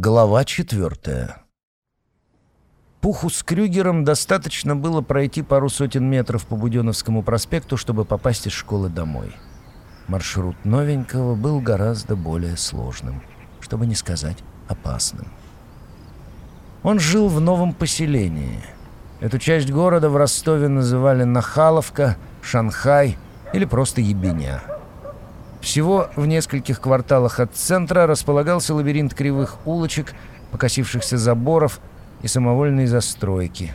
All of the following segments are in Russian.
Глава четвертая. Пуху с Крюгером достаточно было пройти пару сотен метров по Буденовскому проспекту, чтобы попасть из школы домой. Маршрут новенького был гораздо более сложным, чтобы не сказать опасным. Он жил в новом поселении. Эту часть города в Ростове называли Нахаловка, Шанхай или просто Ебеня. Всего в нескольких кварталах от центра располагался лабиринт кривых улочек, покосившихся заборов и самовольной застройки.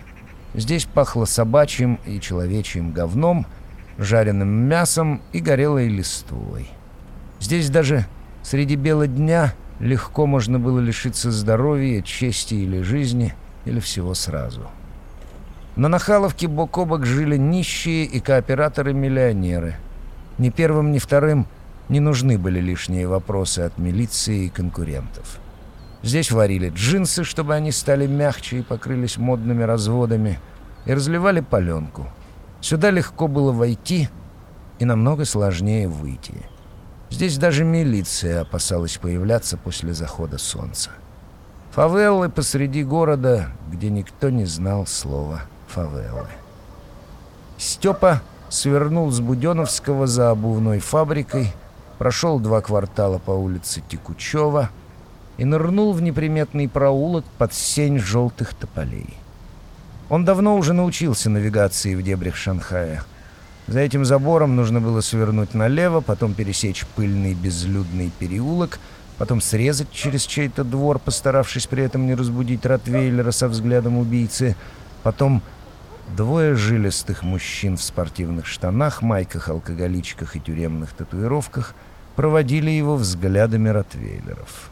Здесь пахло собачьим и человечьим говном, жареным мясом и горелой листвой. Здесь даже среди бела дня легко можно было лишиться здоровья, чести или жизни, или всего сразу. На Нахаловке бок о бок жили нищие и кооператоры-миллионеры. Ни первым, ни вторым – не нужны были лишние вопросы от милиции и конкурентов. Здесь варили джинсы, чтобы они стали мягче и покрылись модными разводами, и разливали паленку. Сюда легко было войти и намного сложнее выйти. Здесь даже милиция опасалась появляться после захода солнца. Фавеллы посреди города, где никто не знал слова «фавеллы». Степа свернул с Буденовского за обувной фабрикой, прошел два квартала по улице Текучева и нырнул в неприметный проулок под сень желтых тополей. Он давно уже научился навигации в дебрях Шанхая. За этим забором нужно было свернуть налево, потом пересечь пыльный безлюдный переулок, потом срезать через чей-то двор, постаравшись при этом не разбудить Ротвейлера со взглядом убийцы, потом Двое жилистых мужчин в спортивных штанах, майках, алкоголичках и тюремных татуировках проводили его взглядами ротвейлеров.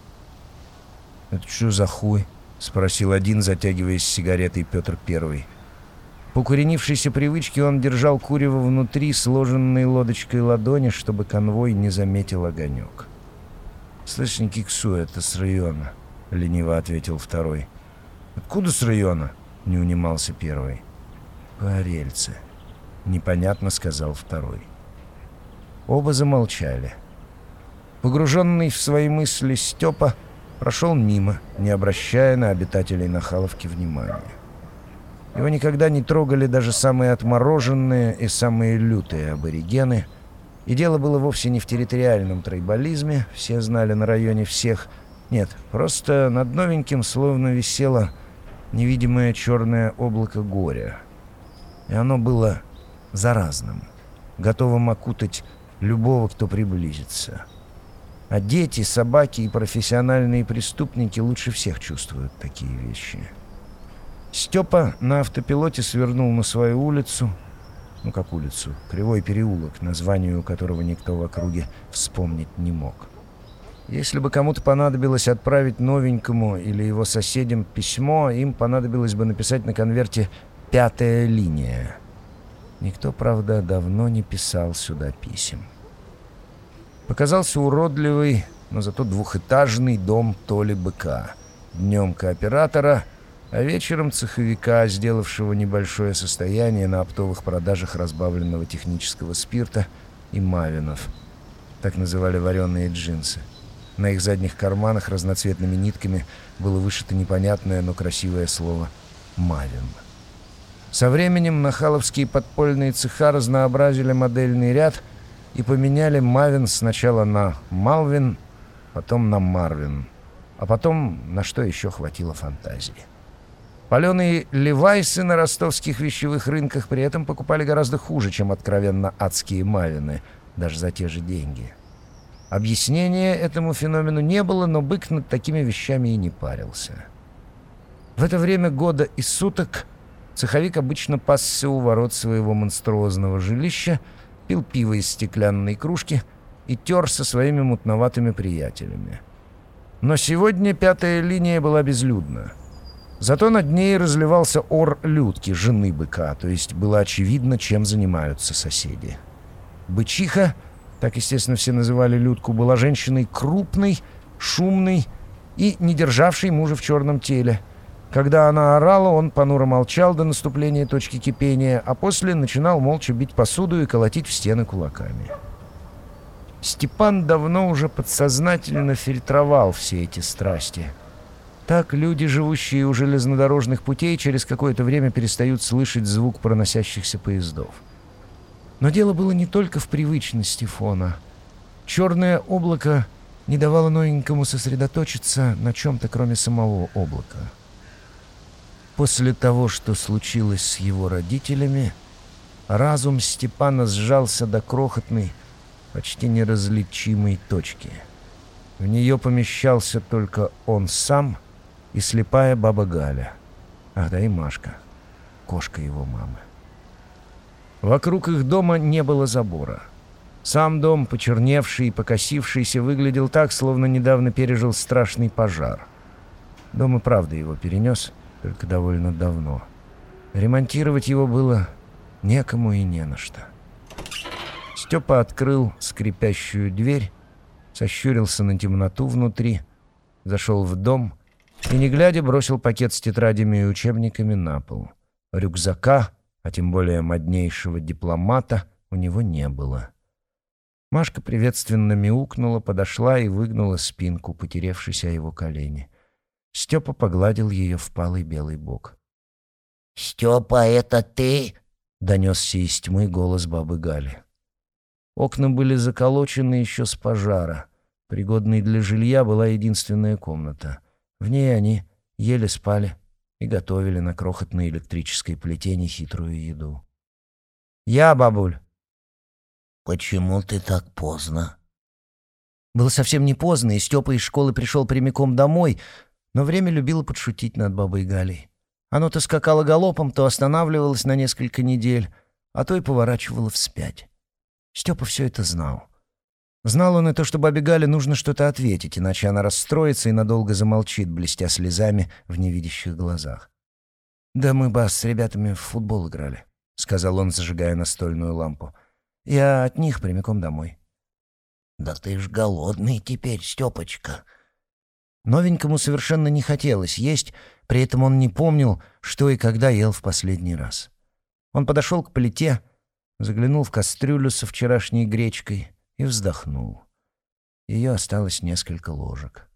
«Это что за хуй?» — спросил один, затягиваясь сигаретой Петр Первый. По укоренившейся привычке он держал курево внутри, сложенной лодочкой ладони, чтобы конвой не заметил огонек. «Слышь, Никиксу, это с района», — лениво ответил второй. «Откуда с района?» — не унимался первый. «По рельце», — непонятно сказал второй. Оба замолчали. Погруженный в свои мысли Степа прошел мимо, не обращая на обитателей Нахаловки внимания. Его никогда не трогали даже самые отмороженные и самые лютые аборигены, и дело было вовсе не в территориальном тройболизме, все знали на районе всех. Нет, просто над новеньким словно висело невидимое черное облако горя. И оно было заразным, готовым окутать любого, кто приблизится. А дети, собаки и профессиональные преступники лучше всех чувствуют такие вещи. Степа на автопилоте свернул на свою улицу, ну как улицу, кривой переулок, названию которого никто в округе вспомнить не мог. Если бы кому-то понадобилось отправить новенькому или его соседям письмо, им понадобилось бы написать на конверте «пятая линия». Никто, правда, давно не писал сюда писем. Показался уродливый, но зато двухэтажный дом Толи Быка. Днем кооператора, а вечером цеховика, сделавшего небольшое состояние на оптовых продажах разбавленного технического спирта и мавинов. Так называли вареные джинсы. На их задних карманах разноцветными нитками было вышито непонятное, но красивое слово «мавин». Со временем нахаловские подпольные цеха разнообразили модельный ряд – и поменяли Мавин сначала на Малвин, потом на Марвин, а потом на что еще хватило фантазии. Паленые левайсы на ростовских вещевых рынках при этом покупали гораздо хуже, чем откровенно адские Мавины, даже за те же деньги. Объяснения этому феномену не было, но бык над такими вещами и не парился. В это время года и суток цеховик обычно пасся у ворот своего монструозного жилища, пил пиво из стеклянной кружки и тер со своими мутноватыми приятелями. Но сегодня пятая линия была безлюдна. Зато над ней разливался ор Людки, жены быка, то есть было очевидно, чем занимаются соседи. Бычиха, так, естественно, все называли Людку, была женщиной крупной, шумной и не державшей мужа в черном теле — когда она орала, он понуро молчал до наступления точки кипения, а после начинал молча бить посуду и колотить в стены кулаками. Степан давно уже подсознательно фильтровал все эти страсти. Так люди, живущие у железнодорожных путей, через какое-то время перестают слышать звук проносящихся поездов. Но дело было не только в привычности фона. Черное облако не давало новенькому сосредоточиться на чем-то, кроме самого облака. После того, что случилось с его родителями, разум Степана сжался до крохотной, почти неразличимой точки. В нее помещался только он сам и слепая баба Галя. Ах да и Машка, кошка его мамы. Вокруг их дома не было забора. Сам дом, почерневший и покосившийся, выглядел так, словно недавно пережил страшный пожар. Дом и правда его перенес, только довольно давно. Ремонтировать его было некому и не на что. Степа открыл скрипящую дверь, сощурился на темноту внутри, зашел в дом и, не глядя, бросил пакет с тетрадями и учебниками на пол. Рюкзака, а тем более моднейшего дипломата, у него не было. Машка приветственно мяукнула, подошла и выгнула спинку, потеревшись о его колени. Степа погладил ее впалый белый бок. «Степа, это ты?» — донесся из тьмы голос бабы Гали. Окна были заколочены еще с пожара. Пригодной для жилья была единственная комната. В ней они еле спали и готовили на крохотной электрической плите нехитрую еду. «Я, бабуль!» «Почему ты так поздно?» Было совсем не поздно, и Степа из школы пришел прямиком домой, но время любило подшутить над бабой Галей. Оно то скакало галопом, то останавливалось на несколько недель, а то и поворачивало вспять. Степа все это знал. Знал он и то, что бабе Гале нужно что-то ответить, иначе она расстроится и надолго замолчит, блестя слезами в невидящих глазах. «Да мы, Бас, с ребятами в футбол играли», — сказал он, зажигая настольную лампу. «Я от них прямиком домой». «Да ты ж голодный теперь, Степочка», Новенькому совершенно не хотелось есть, при этом он не помнил, что и когда ел в последний раз. Он подошел к плите, заглянул в кастрюлю со вчерашней гречкой и вздохнул. Ее осталось несколько ложек.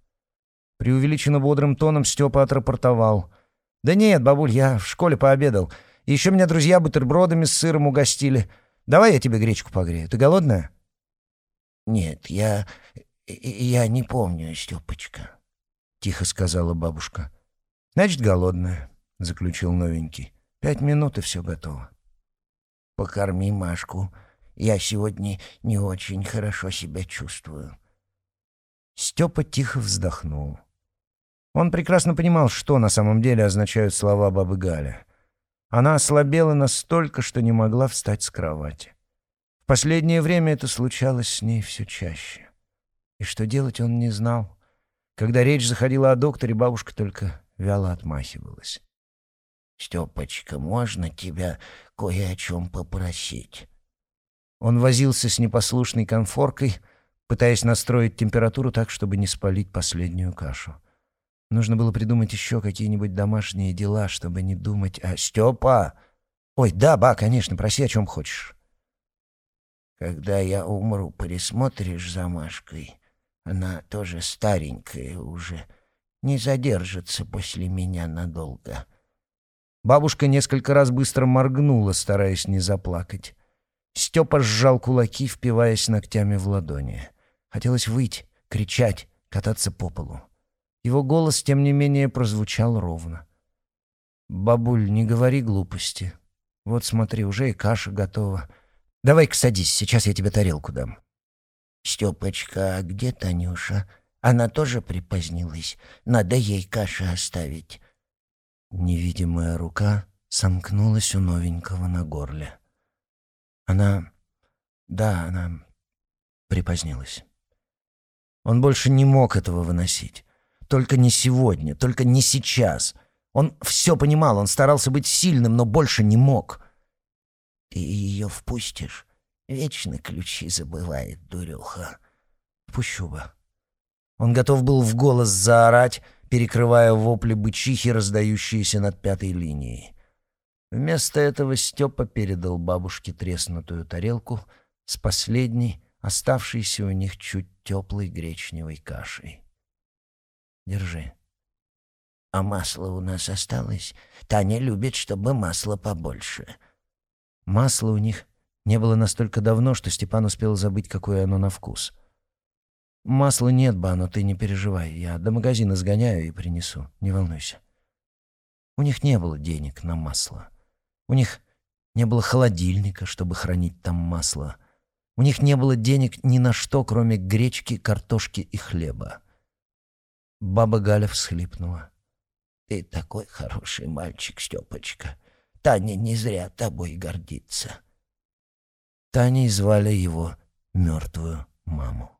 Преувеличенно бодрым тоном Степа отрапортовал. «Да нет, бабуль, я в школе пообедал. Еще меня друзья бутербродами с сыром угостили. Давай я тебе гречку погрею. Ты голодная?» «Нет, я... я не помню, Степочка» тихо сказала бабушка. «Значит, голодная», — заключил новенький. «Пять минут, и все готово». «Покорми Машку. Я сегодня не очень хорошо себя чувствую». Степа тихо вздохнул. Он прекрасно понимал, что на самом деле означают слова бабы Галя. Она ослабела настолько, что не могла встать с кровати. В последнее время это случалось с ней все чаще. И что делать он не знал. Когда речь заходила о докторе, бабушка только вяло отмахивалась. «Степочка, можно тебя кое о чем попросить?» Он возился с непослушной конфоркой, пытаясь настроить температуру так, чтобы не спалить последнюю кашу. Нужно было придумать еще какие-нибудь домашние дела, чтобы не думать о... «Степа!» «Ой, да, ба, конечно, проси, о чем хочешь». «Когда я умру, присмотришь за Машкой?» Она тоже старенькая уже, не задержится после меня надолго. Бабушка несколько раз быстро моргнула, стараясь не заплакать. Степа сжал кулаки, впиваясь ногтями в ладони. Хотелось выйти, кричать, кататься по полу. Его голос, тем не менее, прозвучал ровно. «Бабуль, не говори глупости. Вот смотри, уже и каша готова. Давай-ка садись, сейчас я тебе тарелку дам». «Степочка, а где Танюша? Она тоже припозднилась. Надо ей каши оставить». Невидимая рука сомкнулась у новенького на горле. Она... Да, она припозднилась. Он больше не мог этого выносить. Только не сегодня, только не сейчас. Он все понимал, он старался быть сильным, но больше не мог. «Ты ее впустишь?» Вечно ключи забывает, дурюха. Пущу бы. Он готов был в голос заорать, перекрывая вопли бычихи, раздающиеся над пятой линией. Вместо этого Степа передал бабушке треснутую тарелку с последней, оставшейся у них чуть теплой гречневой кашей. «Держи». А масло у нас осталось. Таня любит, чтобы масла побольше. Масла у них не было настолько давно, что Степан успел забыть, какое оно на вкус. «Масла нет, Бану, ты не переживай. Я до магазина сгоняю и принесу. Не волнуйся». У них не было денег на масло. У них не было холодильника, чтобы хранить там масло. У них не было денег ни на что, кроме гречки, картошки и хлеба. Баба Галя всхлипнула. «Ты такой хороший мальчик, Степочка. Таня не зря тобой гордится». Таней звали его мертвую маму.